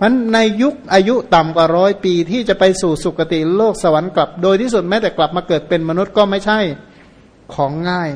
มันในยุคอายุต่ำกว่าร้อยปีที่จะไปสู่สุคติโลกสวรรค์กลับ โดยที่สุดแม้แต่กลับมาเกิดเป็นมนุษย์ก็ไม่ใช่ของง่าย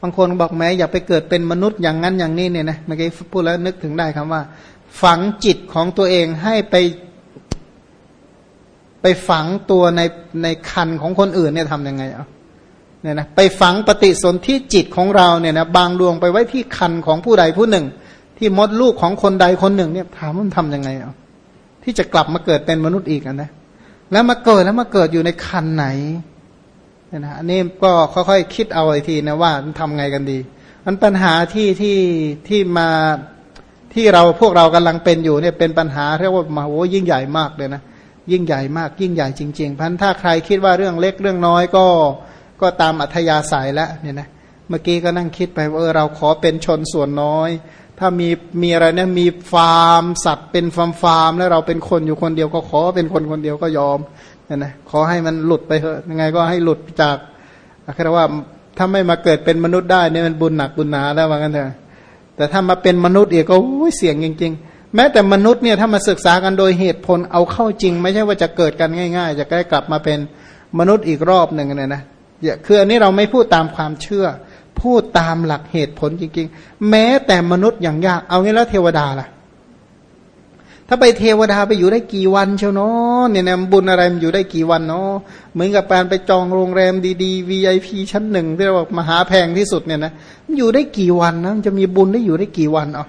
บางคนบอกแม้อย่าไปเกิดเป็นมนุษย์อย่างนั้นอย่างนี้เนี่ยนะเมื่อกี้พูดแล้วนึกถึงได้คำว่า ฝังจิตของตัวเองให้ไป ไปฝังตัวในในคันของคนอื่นเนี่ยทำยังไงอะเนี่ยนะไปฝังปฏิสนธิจิตของเราเนี่ยนะบางดวงไปไว้ที่คันของผู้ใดผู้หนึ่ง ที่มดลูกของคนใดคนหนึ่ง เนี่ย ถามมันทำยังไงอะที่จะกลับมาเกิดเป็นมนุษย์อีกนะแล้วมาเกิดแล้วมาเกิดอยู่ในคันไหนเนี่ยนะอันนี้ก็ค่อยๆคิดเอาไอทีนะว่าทำไงกันดี มันปัญหาที่ที่ที่มาที่เราพวกเรากำลังเป็นอยู่เนี่ยเป็นปัญหาเรียกว่ามาโอ้ยิ่งใหญ่มากเลยนะยิ่งใหญ่มากยิ่งใหญ่จริงๆพันถ้าใครคิดว่าเรื่องเล็กเรื่องน้อยก็ก็ตามอัธยาศัยแล้วเนี่ยนะเมื่อกี้ก็นั่งคิดไปว่าเออเราขอเป็นชนส่วนน้อย ถ้ามีมีอะไรเนี่ยมีฟาร์มสัตว์เป็นฟาร์มฟาร์มแล้วเราเป็นคนอยู่คนเดียวก็ขอเป็นคนคนเดียวก็ยอมนี่นะขอให้มันหลุดไปเถอะยังไงก็ให้หลุดจากแค่ว่าถ้าไม่มาเกิดเป็นมนุษย์ได้เนี่ยมันบุญหนักบุญหนาแล้วว่างั้นเถอะแต่ถ้ามาเป็นมนุษย์อีกก็เสี่ยงจริง ๆ แม้แต่มนุษย์เนี่ยถ้ามาศึกษากันโดยเหตุผลเอาเข้าจริง ไม่ใช่ว่าจะเกิดกันง่าย ๆ จะได้กลับมาเป็นมนุษย์อีกรอบหนึ่งเนี่ยนะคืออันนี้เราไม่พูดตามความเชื่อ พูดตามหลักเหตุผลจริง ๆ แม้แต่มนุษย์อย่างยาก เอางี้แล้วเทวดาล่ะ ถ้าไปเทวดาไปอยู่ได้กี่วันเชียวเนาะเนี่ยนะบุญอะไรมันอยู่ได้กี่วันเนาะเหมือนกับการไปจองโรงแรมดีๆ VIP ชั้นหนึ่งที่เราบอกมหาแพงที่สุดเนี่ยนะมันอยู่ได้กี่วันนะมันจะมีบุญได้อยู่ได้กี่วันอะ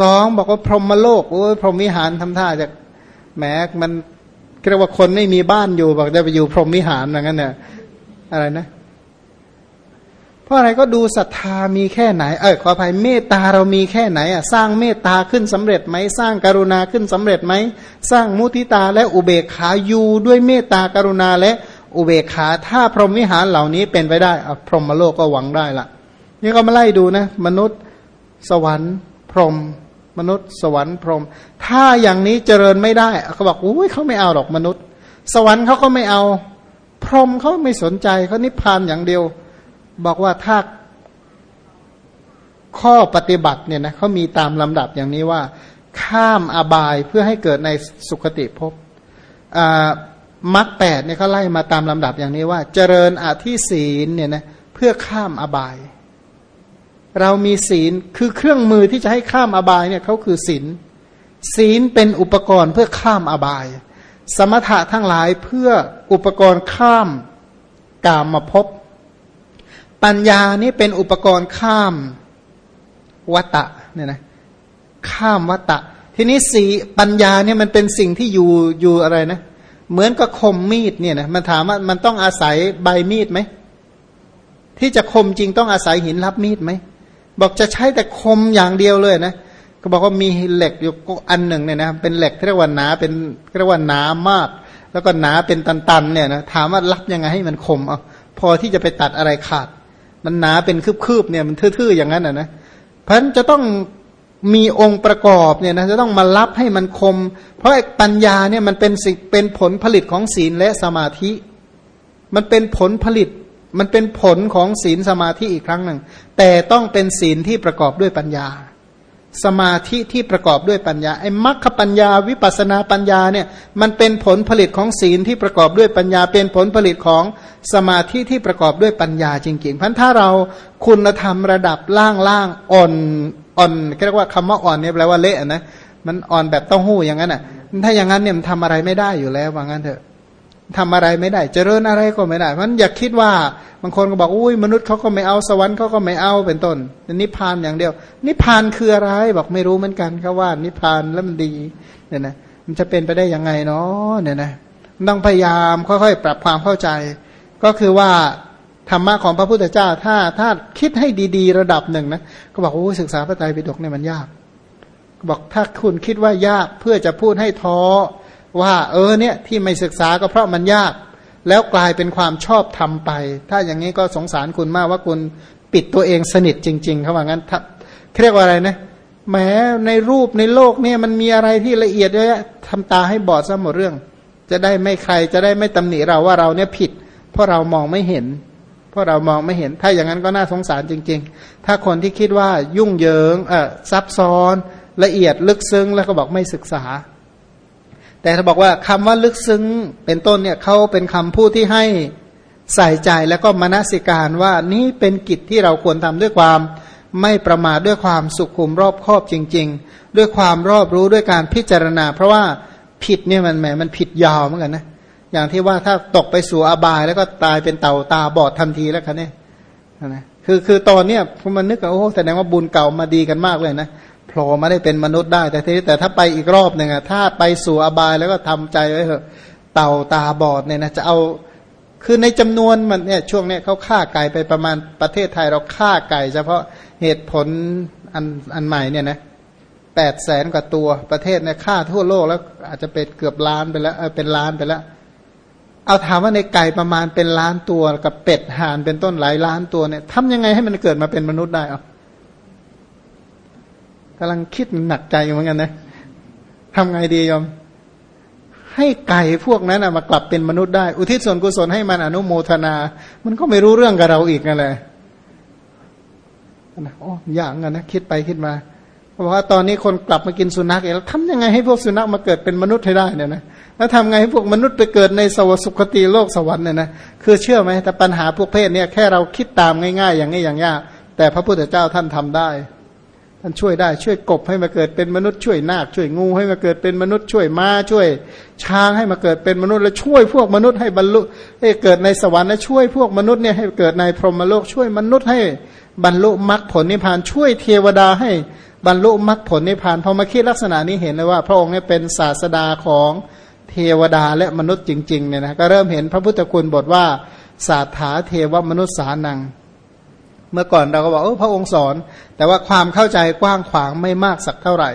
สองบอกว่าพรหมโลกโอ้ยพรหมวิหารทำท่าจากแหมมันเรียกว่าคนไม่มีบ้านอยู่บอกจะไปอยู่พรหมวิหารอย่างนั้นเนี่ยอะไรนะ เพราะอะไรก็ดูศรัทธามีแค่ไหน เออขออภัยเมตตาเรามีแค่ไหนอะสร้างเมตตาขึ้นสำเร็จไหมสร้างกรุณาขึ้นสำเร็จไหมสร้างมุติตาและอุเบกขาอยู่ด้วยเมตตากรุณาและอุเบกขาถ้าพรหมวิหารเหล่านี้เป็นไปได้อะพรหมโลกก็หวังได้ละนี่ก็มาไล่ดูนะ มนุษย์สวรรค์ พรหมมนุษย์สวรรค์พรหมถ้าอย่างนี้เจริญไม่ได้เขาบอกอุ้ยเขาไม่เอาหรอกมนุษย์ สวรรค์เขาก็ไม่เอา พรหมเขาไม่สนใจเขานิพพานอย่างเดียว บอกว่าถ้าข้อปฏิบัติเนี่ยนะเขามีตามลำดับอย่างนี้ว่า ข้ามอบายเพื่อให้เกิดในสุคติภพมรรคแปดเนี่ยเขาไล่มาตามลำดับอย่างนี้ว่า เจริญอธิศีลเนี่ยนะเพื่อข้ามอบาย เรามีศีลคือเครื่องมือที่จะให้ข้ามอบายเนี่ยเขาคือศีลศีลเป็นอุปกรณ์เพื่อข้ามอบาย สมถะทั้งหลายเพื่ออุปกรณ์ข้ามกามมาพบ ปัญญานี่เป็นอุปกรณ์ข้ามวัตตะเนี่ยนะข้ามวัตตะ ทีนี้สีปัญญาเนี่ยมันเป็นสิ่งที่อยู่อยู่อะไรนะ เหมือนกับคมมีดเนี่ยนะมันถามว่ามันต้องอาศัยใบมีดไหมที่จะคมจริงต้องอาศัยหินรับมีดไหมบอกจะใช้แต่คมอย่างเดียวเลยนะก็บอกว่ามีเหล็กอยู่อันหนึ่งเนี่ยนะเป็นเหล็กเรียกว่าหนาเป็นเรียกว่าหนามาก แล้วก็หนาเป็นตันๆเนี่ยนะถามว่ารับยังไงให้มันคมเอาพอที่จะไปตัดอะไรขาด มันหนาเป็นคืบๆเนี่ยมันทื่อๆอย่างนั้นอะนะเพราะฉะนั้นจะต้องมีองค์ประกอบเนี่ยนะจะต้องมารับให้มันคม เพราะปัญญาเนี่ยมันเป็นสิเป็นผลผลิตของศีลและสมาธิ มันเป็นผลผลิต มันเป็นผลของศีลสมาธิอีกครั้งหนึ่ง แต่ต้องเป็นศีลที่ประกอบด้วยปัญญา สมาธิที่ประกอบด้วยปัญญาไอ้มรรคปัญญาวิปัสนาปัญญาเนี่ยมันเป็นผลผลิตของศีลที่ประกอบด้วยปัญญา เป็นผลผลิตของสมาธิที่ประกอบด้วยปัญญาจริงๆพันถ้าเราคุณธรรมระดับล่างล่างอ่อนอ่อนเรียกว่าคำว่าอ่อนเนี่ยแปลว่าเละนะมันอ่อนแบบต้องหู้อย่างนั้นอะถ้าอย่างนั้นเนี่ยมันทำอะไรไม่ได้อยู่แล้วว่างั้นเถอะ ทำอะไรไม่ได้ เจริญอะไรก็ไม่ได้ เพราะอย่าคิดว่าบางคนก็บอกอุ้ยมนุษย์เขาก็ไม่เอาสวรรค์เขาก็ไม่เอาเป็นต้นนิพพานอย่างเดียว นิพพานคืออะไรบอกไม่รู้เหมือนกันเขาว่านิพพานแล้วมันดีเนี่ยนะมันจะเป็นไปได้ยังไงเนาะเนี่ยนะต้องพยายามค่อยๆ ปรับความเข้าใจ ก็คือว่าธรรมะของพระพุทธเจ้าถ้าถ้าคิดให้ดี ๆ ระดับหนึ่งนะก็บอกโอ้ศึกษาพระไตรปิฎกเนี่ยมันยาก บอกถ้าคุณคิดว่ายากเพื่อจะพูดให้ท้อ ว่า เออเนี่ยที่ไม่ศึกษาก็เพราะมันยาก แล้วกลายเป็นความชอบทำไป ถ้าอย่างนี้ก็สงสารคุณมากว่าคุณปิดตัวเองสนิทจริง ๆเขาว่างั้นเรียกว่าอะไรนะแม้ในรูปในโลกเนี่ยมันมีอะไรที่ละเอียดเยอะทำตาให้บอดซะหมดเรื่อง จะได้ไม่ใครจะได้ไม่ตำหนิเราว่าเราเนี่ยผิด เพราะเรามองไม่เห็น เพราะเรามองไม่เห็น ถ้าอย่างนั้นก็น่าสงสารจริง ๆ ถ้าคนที่คิดว่ายุ่งเหยิงเออซับซ้อนละเอียดลึกซึ้งแล้วก็บอกไม่ศึกษา แต่ถ้าบอกว่าคำว่าลึกซึ้งเป็นต้นเนี่ยเขาเป็นคำพูดที่ให้ใส่ใจแล้วก็มนสิการว่านี่เป็นกิจที่เราควรทำด้วยความไม่ประมาทด้วยความสุขุมรอบคอบจริง ๆ ด้วยความรอบรู้ด้วยการพิจารณา เพราะว่าผิดเนี่ยมันแหมมันผิดยาวเหมือนกันนะอย่างที่ว่าถ้าตกไปสู่อบายแล้วก็ตายเป็นเต่าตาบอดทันทีแล้วคันนี่ยนะคือคือตอนเนี้ยผมมันนึกว่าโอ้แสดงว่าบุญเก่ามาดีกันมากเลยนะ โผล่มาได้เป็นมนุษย์ได้ แต่ทีแต่ถ้าไปอีกรอบหนึ่งอะถ้าไปสู่อบายแล้วก็ทำใจไว้เถอะเต่าตาบอดเนี่ยนะจะเอาคือในจำนวนมันเนี่ยช่วงเนี้ยเขาฆ่าไก่ไปประมาณประเทศไทยเราฆ่าไก่ เฉพาะเหตุผลอันอันใหม่เนี่ยนะแปดแสนกว่าตัวประเทศเนี่ยฆ่าทั่วโลกแล้วอาจจะเป็นเกือบล้านไปแล้วเป็นล้านไปแล้ว เอาถามว่าในไก่ประมาณเป็นล้านตัวกับเป็ดห่านเป็นต้นหลายล้านตัวเนี่ยทำยังไงให้มันเกิดมาเป็นมนุษย์ได้เอา กำลังคิดหนักใจเหมือนกันนะทำไงดียอม ให้ไก่พวกนั้นมากลับเป็นมนุษย์ได้ อุทิศส่วนกุศลให้มันอนุโมทนา มันก็ไม่รู้เรื่องกับเราอีกนั่นแหละนะโอ้อย่างกันนะคิดไปคิดมาเพราะว่าตอนนี้คนกลับมากินสุนัขเองแล้วทำยังไงให้พวกสุนัขมาเกิดเป็นมนุษย์ให้ได้เนี่ยนะแล้วทำไงให้พวกมนุษย์ไปเกิดในสวสุคติโลกสวรรค์เนี่ยนะคือเชื่อไหมแต่ปัญหาพวกเพศเนี่ยแค่เราคิดตามง่าย ๆ อย่างนี้อย่างยากแต่พระพุทธเจ้าท่านทำได้านช่วยได้ช่วยกบให้มาเกิดเป็นมนุษย์ช่วยนาคช่วยงูให้มาเกิดเป็นมนุษย์ช่วยม้าช่วย ช้างให้มาเกิดเป็นมนุษย์และช่วยพวกมนุษย์ให้บรรลุให้เกิดในสวรรค์และช่วยพวกมนุษย์เนี่ยให้เกิดในพรหมโลกช่วยมนุษย์ให้บรรลุมรรคผลนิพพานช่วยเทวดาให้บรรลุมรรคผลนิพพานพอมาคิดลักษณะนี้เห็นเลยว่า พระองค์เนี่ยเป็นศาสดาของเทวดาและมนุษย์จริงๆเนี่ยนะก็เริ่มเห็นพระพุทธคุณบทว่าศาถาเทวมนุษย์สานัง เมื่อก่อนเราก็บอกเออพระองค์สอน แต่ว่าความเข้าใจกว้างขวางไม่มากสักเท่าไหร่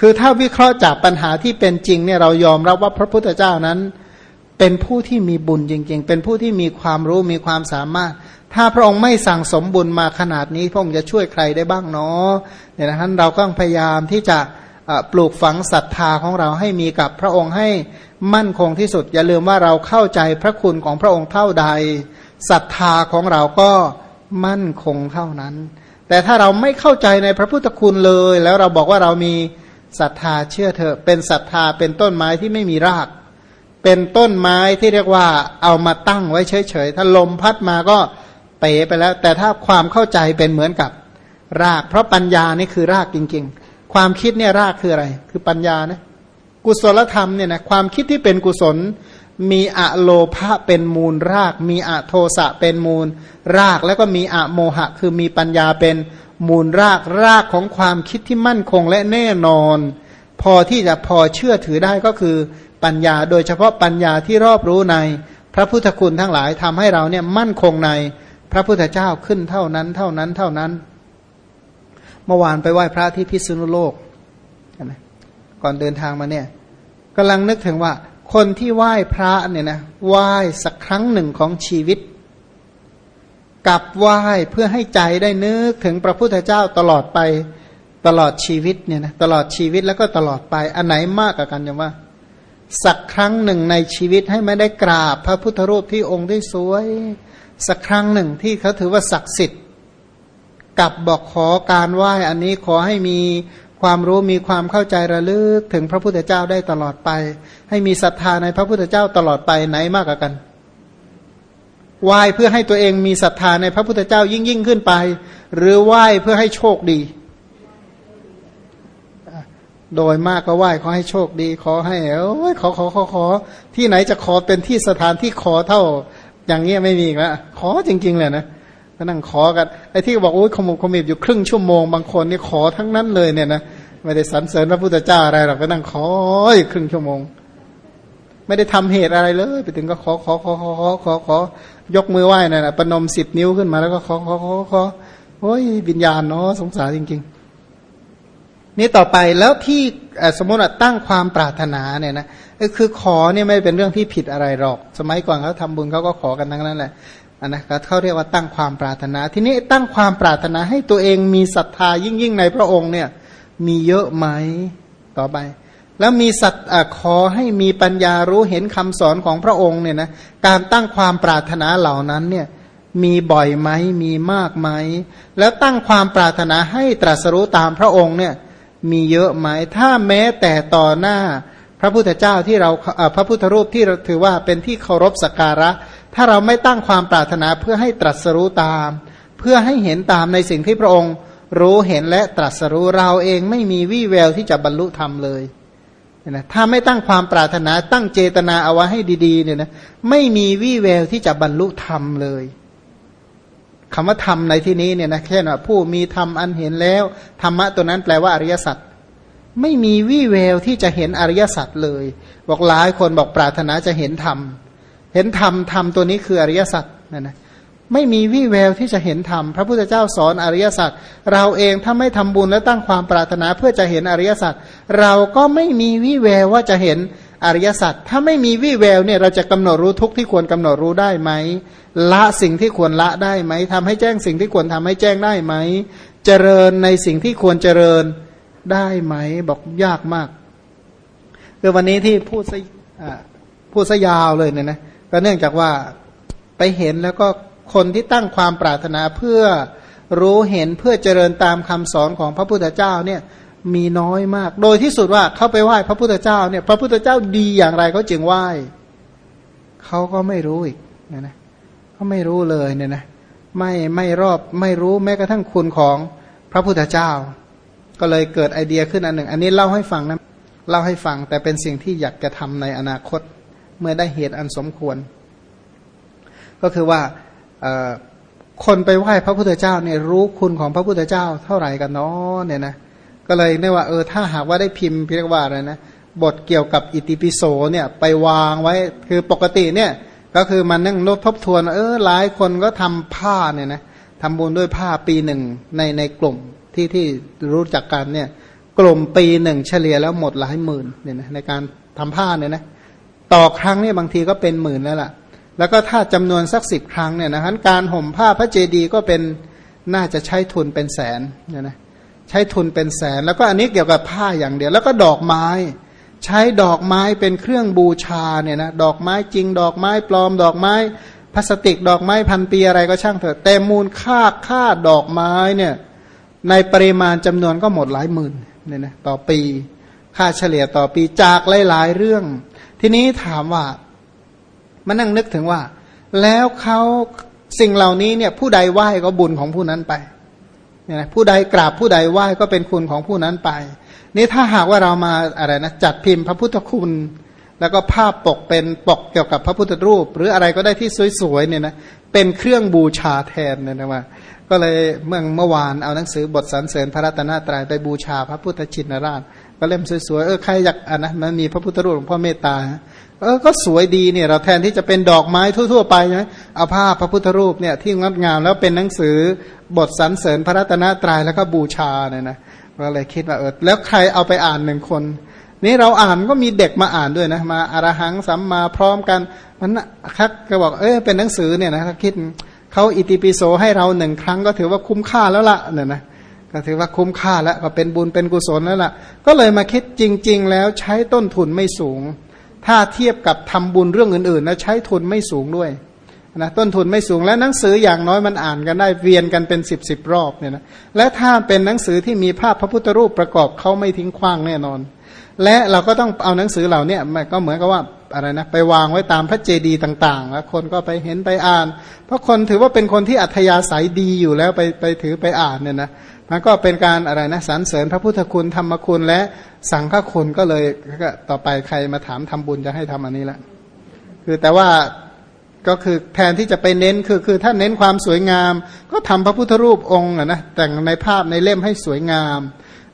คือถ้าวิเคราะห์จากปัญหาที่เป็นจริงเนี่ยเรายอมรับว่าพระพุทธเจ้านั้น เป็นผู้ที่มีบุญจริง ๆ เป็นผู้ที่มีความรู้มีความสามารถ ถ้าพระองค์ไม่สั่งสมบุญมาขนาดนี้พระองค์จะช่วยใครได้บ้างเนาะเนี่ยนะท่านเราก็พยายามที่จะปลูกฝังศรัทธาของเราให้มีกับพระองค์ให้มั่นคงที่สุด อย่าลืมว่าเราเข้าใจพระคุณของพระองค์เท่าใดศรัทธาของเราก็ มั่นคงเท่านั้น แต่ถ้าเราไม่เข้าใจในพระพุทธคุณเลย แล้วเราบอกว่าเรามีศรัทธาเชื่อเถอะ เป็นศรัทธาเป็นต้นไม้ที่ไม่มีราก เป็นต้นไม้ที่เรียกว่าเอามาตั้งไว้เฉยๆถ้าลมพัดมาก็เป๋ไปแล้ว แต่ถ้าความเข้าใจเป็นเหมือนกับราก เพราะปัญญานี่คือรากจริง ๆ ความคิดเนี่ยรากคืออะไร คือปัญญานะกุศลธรรมเนี่ยนะความคิดที่เป็นกุศล มีอะโลภะเป็นมูลราก มีอะโทสะเป็นมูลราก แล้วก็มีอะโมหะ คือมีปัญญาเป็นมูลรากรากของความคิดที่มั่นคงและแน่นอน พอที่จะพอเชื่อถือได้ก็คือปัญญา โดยเฉพาะปัญญาที่รอบรู้ใน พระพุทธคุณทั้งหลายทำให้เราเนี่ยมั่นคงในพระพุทธเจ้าขึ้นเท่านั้น เท่านั้นเท่านั้น เมื่อวานไปไหว้พระที่พิษณุโลกก่อนเดินทางมาเนี่ยกำลังนึกถึงว่า คนที่ไหว้พระเนี่ยนะไหว้สักครั้งหนึ่งของชีวิต กับไหว้เพื่อให้ใจได้นึกถึงพระพุทธเจ้าตลอดไปตลอดชีวิตเนี่ยนะตลอดชีวิตแล้วก็ตลอดไปอันไหนมากกว่ากันยังว่า สักครั้งหนึ่งในชีวิตให้ไม่ได้กราบพระพุทธรูปที่องค์ที่สวย สักครั้งหนึ่งที่เขาถือว่าศักดิ์สิทธิ์กับบอกขอการไหว้อันนี้ขอให้มี ความรู้มีความเข้าใจระลึกถึงพระพุทธเจ้าได้ตลอดไป ให้มีศรัทธาในพระพุทธเจ้าตลอดไปไหนมากกว่ากันไหว้เพื่อให้ตัวเองมีศรัทธาในพระพุทธเจ้ายิ่งยิ่งขึ้นไป หรือไหว้เพื่อให้โชคดี โดยมากก็ไหว้ขอให้โชคดี ขอให้เอ้ยขอขอขอขอ ที่ไหนจะขอเป็นที่สถานที่ขอเท่า อย่างเงี้ยไม่มีแล้วขอจริง ๆ เลยนะ ก็นั่งขอกันไอ้ที่บอกโอ้ยขมุกขมิบอยู่ครึ่งชั่วโมงบางคนนี่ขอทั้งนั้นเลยเนี่ยนะไม่ได้สรรเสริญพระพุทธเจ้าอะไรหรอกก็นั่งขออีกครึ่งชั่วโมง ไม่ได้ทำเหตุอะไรเลย ไปถึงก็ขอขอขอขอขอขอขอยกมือไหว้นั่นแหะประนมสิบนิ้วขึ้นมาแล้วก็ขอขอขอขอโอ้ยวิญญาณเนาะสงสารจริง ๆ นี่ต่อไปแล้วที่สมมติตั้งความปรารถนาเนี่ยนะคือขอเนี่ยไม่เป็นเรื่องที่ผิดอะไรหรอก สมัยก่อนเขาทาบุญเขาก็ขอกันทั้งนั้นแหละ อันนะเขาเรียกว่าตั้งความปรารถนา ทีนี้ตั้งความปรารถนาให้ตัวเองมีศรัทธายิ่งยิ่งในพระองค์เนี่ยมีเยอะไหมต่อไป แล้วมีสัตขอให้มีปัญญารู้เห็นคำสอนของพระองค์เนี่ยนะการตั้งความปรารถนาเหล่านั้นเนี่ยมีบ่อยไหมมีมากไหมแล้วตั้งความปรารถนาให้ตรัสรู้ตามพระองค์เนี่ยมีเยอะไหมถ้าแม้แต่ต่อหน้าพระพุทธเจ้าที่เราพระพุทธรูปที่ถือว่าเป็นที่เคารพสักการะ ถ้าเราไม่ตั้งความปรารถนาเพื่อให้ตรัสรู้ตาม เพื่อให้เห็นตามในสิ่งที่พระองค์ รู้เห็นและตรัสรู้เราเองไม่มีวี่แววที่จะบรรลุธรรมเลยนะถ้าไม่ตั้งความปรารถนาตั้งเจตนาเอาไว้ให้ดีๆเนี่ยนะไม่มีวี่แววที่จะบรรลุธรรมเลยคำว่าธรรมในที่นี้เนี่ยนะแค่ว่าผู้มีธรรมอันเห็นแล้วธรรมะตัวนั้นแปลว่าอริยสัจไม่มีวี่แววที่จะเห็นอริยสัจเลย บอกหลายคนบอกปรารถนาจะเห็นธรรม เห็นธรรมธรรมตัวนี้คืออริยสัจนะนะไม่มีวี่แววที่จะเห็นธรรมพระพุทธเจ้าสอนอริยสัจเราเองถ้าไม่ทำบุญและตั้งความปรารถนาเพื่อจะเห็นอริยสัจเราก็ไม่มีวี่แววว่าจะเห็นอริยสัจถ้าไม่มีวี่แววเนี่ยเราจะกำหนดรู้ทุกที่ควรกำหนดรู้ได้ไหมละสิ่งที่ควรละได้ไหมทำให้แจ้งสิ่งที่ควรทำให้แจ้งได้ไหมเจริญในสิ่งที่ควรเจริญได้ไหมบอกยากมากคือวันนี้ที่พูดซะพูดซะยาวเลยเนี่ยนะ ก็เนื่องจากว่าไปเห็นแล้วก็คนที่ตั้งความปรารถนาเพื่อรู้เห็นเพื่อเจริญตามคำสอนของพระพุทธเจ้าเนี่ยมีน้อยมาก โดยที่สุดว่าเขาไปไหว้พระพุทธเจ้าเนี่ย พระพุทธเจ้าดีอย่างไรเขาจึงไหว้เขาก็ไม่รู้อีกนะนะเขาไม่รู้เลยเนี่ยนะไม่ไม่รอบไม่รู้แม้กระทั่งคุณของพระพุทธเจ้า ก็เลยเกิดไอเดียขึ้นอันหนึ่ง อันนี้เล่าให้ฟังนะเล่าให้ฟังแต่เป็นสิ่งที่อยากจะทำในอนาคต เมื่อได้เหตุอันสมควร ก็คือว่าคนไปไหว้พระพุทธเจ้าเนี่ยรู้คุณของพระพุทธเจ้าเท่าไหร่กันเนาะเนี่ยนะก็เลยเรียกว่าเออถ้าหากว่าได้พิมพ์เรียกว่าอะไรนะบทเกี่ยวกับอิติปิโสเนี่ยไปวางไว้คือปกติเนี่ยก็คือมันนั่งนบทบทวน เออหลายคนก็ทำผ้าเนี่ยนะทำบุญด้วยผ้าปีหนึ่งในในกลุ่มที่ที่รู้จักกันเนี่ยกลุ่มปีหนึ่งเฉลี่ยแล้วหมดหลายหมื่นเนี่ยนะในการทำผ้าเนี่ยนะ ต่อครั้งเนี่ยบางทีก็เป็นหมื่นแล้วล่ะ แล้วก็ถ้าจำนวนสักสิบครั้งเนี่ยนะการห่มผ้าพระเจดีย์ก็เป็นน่าจะใช้ทุนเป็นแสนเนี่ยนะใช้ทุนเป็นแสน แล้วก็อันนี้เกี่ยวกับผ้าอย่างเดียว แล้วก็ดอกไม้ ใช้ดอกไม้เป็นเครื่องบูชาเนี่ยนะดอกไม้จริง ดอกไม้ปลอม ดอกไม้พลาสติกดอกไม้พันปีอะไรก็ช่างเถอะแต่มูลค่าค่าดอกไม้เนี่ยในปริมาณจำนวนก็หมดหลายหมื่นเนี่ยนะต่อปี ค่าเฉลี่ยต่อปีจากหลาย ๆ เรื่อง ทีนี้ถามว่ามานั่งนึกถึงว่า แล้วเขาสิ่งเหล่านี้เนี่ย ผู้ใดไหว้ก็บุญของผู้นั้นไปเนี่ยนะผู้ใดกราบผู้ใดไหว้ก็เป็นคุณของผู้นั้นไป นี่ถ้าหากว่าเรามาอะไรนะจัดพิมพ์พระพุทธคุณ แล้วก็ภาพปกเป็นปกเกี่ยวกับพระพุทธรูป หรืออะไรก็ได้ที่สวยๆเนี่ยนะเป็นเครื่องบูชาแทนเนี่ยนะว่า ก็เลยเมื่อเมื่อวานเอาหนังสือบทสรรเสริญพระรัตนตรัยไปบูชาพระพุทธชินราช ก็เล่มสวยๆเออใครอยากอะนะมันมีพระพุทธรูปหลวงพ่อเมตตาเออก็สวยดีเนี่ย เราแทนที่จะเป็นดอกไม้ทั่ว ๆ ไปใช่ไหมเอาภาพพระพุทธรูปเนี่ยที่งดงามแล้วเป็นหนังสือบทสรรเสริญพระรัตนตรัยแล้วก็บูชาเนี่ยนะก็เลยคิดว่าเออแล้วใครเอาไปอ่านหนึ่งคน นี่เราอ่านก็มีเด็กมาอ่านด้วยนะมาอารหังสัมมาพร้อมกันมันคักก็บอกเออเป็นหนังสือเนี่ยนะคิดเขาอิติปิโสให้เราหนึ่งครั้งก็ถือว่าคุ้มค่าแล้วละเนี่ยนะ ก็ถือว่าคุ้มค่าแล้วก็เป็นบุญเป็นกุศลแล้วล่ะ ก็เลยมาคิดจริง ๆ แล้วใช้ต้นทุนไม่สูง ถ้าเทียบกับทำบุญเรื่องอื่นๆนะใช้ทุนไม่สูงด้วยนะต้นทุนไม่สูงและหนังสืออย่างน้อยมันอ่านกันได้เวียนกันเป็นสิบสิบรอบเนี่ยนะและถ้าเป็นหนังสือที่มีภาพพระพุทธรูปประกอบเขาไม่ทิ้งขว้างแน่นอน และเราก็ต้องเอาหนังสือเหล่านี้มันก็เหมือนกับว่าอะไรนะไปวางไว้ตามพระเจดีย์ต่างๆ แล้วคนก็ไปเห็นไปอ่าน เพราะคนถือว่าเป็นคนที่อัธยาศัยดีอยู่แล้วไปไปถือไปอ่านเนี่ยนะ มันก็เป็นการอะไรนะสรรเสริญพระพุทธคุณธรรมคุณและสังฆคุณก็เลยก็ต่อไปใครมาถามทำบุญจะให้ทำอันนี้ละคือแต่ว่าก็คือแทนที่จะไปเน้นคือคือถ้าเน้นความสวยงาม ก็ทำพระพุทธรูปองค์นะแต่งในภาพในเล่มให้สวยงาม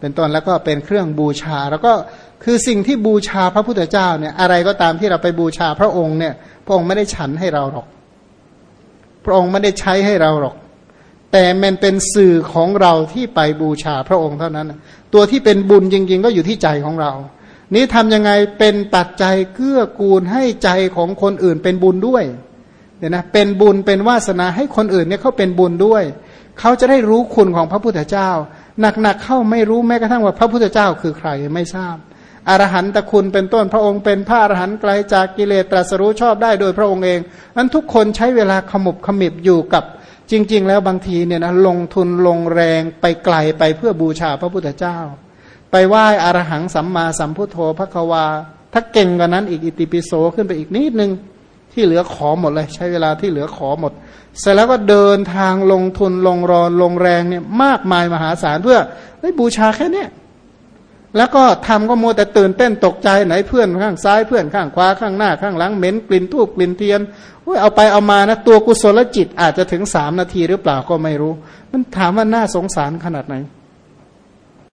เป็นต้นแล้วก็เป็นเครื่องบูชา แล้วก็คือสิ่งที่บูชาพระพุทธเจ้าเนี่ยอะไรก็ตามที่เราไปบูชาพระองค์เนี่ย พระองค์ไม่ได้ฉันให้เราหรอก พระองค์ไม่ได้ใช้ให้เราหรอก แต่มันเป็นสื่อของเราที่ไปบูชาพระองค์เท่านั้น ตัวที่เป็นบุญจริง ๆ ก็อยู่ที่ใจของเรา นี้ทำยังไงเป็นปัจจัยเกื้อกูลให้ใจของคนอื่นเป็นบุญด้วยเนี่ยนะเป็นบุญเป็นวาสนาให้คนอื่นเนี่ยเขาเป็นบุญด้วย เขาจะได้รู้คุณของพระพุทธเจ้า หนักๆเข้าไม่รู้แม้กระทั่งว่าพระพุทธเจ้าคือใครไม่ทราบอรหันตคุณเป็นต้นพระองค์เป็นพระอรหันต์ไกลจากกิเลสตรัสรู้ชอบได้โดยพระองค์เองนั้นทุกคนใช้เวลาขมุบขมิบอยู่กับ จริง ๆ แล้วบางทีเนี่ยนะลงทุนลงแรงไปไกลไปเพื่อบูชาพระพุทธเจ้า ไปไหว้อรหังสัมมาสัมพุทโธพระควา ถ้าเก่งกว่านั้นอีกอิติปิโสขึ้นไปอีกนิดนึงที่เหลือขอหมดเลย ใช้เวลาที่เหลือขอหมด เสร็จแล้วก็เดินทางลงทุนลงรอนลงแรงเนี่ยมากมายมหาศาลเพื่อบูชาแค่เนี้ย แล้วก็ทำก็มัวแต่ตื่นเต้นตกใจไหนเพื่อนข้างซ้ายเพื่อนข้างขวาข้างหน้าข้างหลังเหม็นกลิ่นทูบกลิ่นเทียนเอาไปเอามานะตัวกุศลจิตอาจจะถึงสามนาทีหรือเปล่าก็ไม่รู้ มันถามว่าน่าสงสารขนาดไหน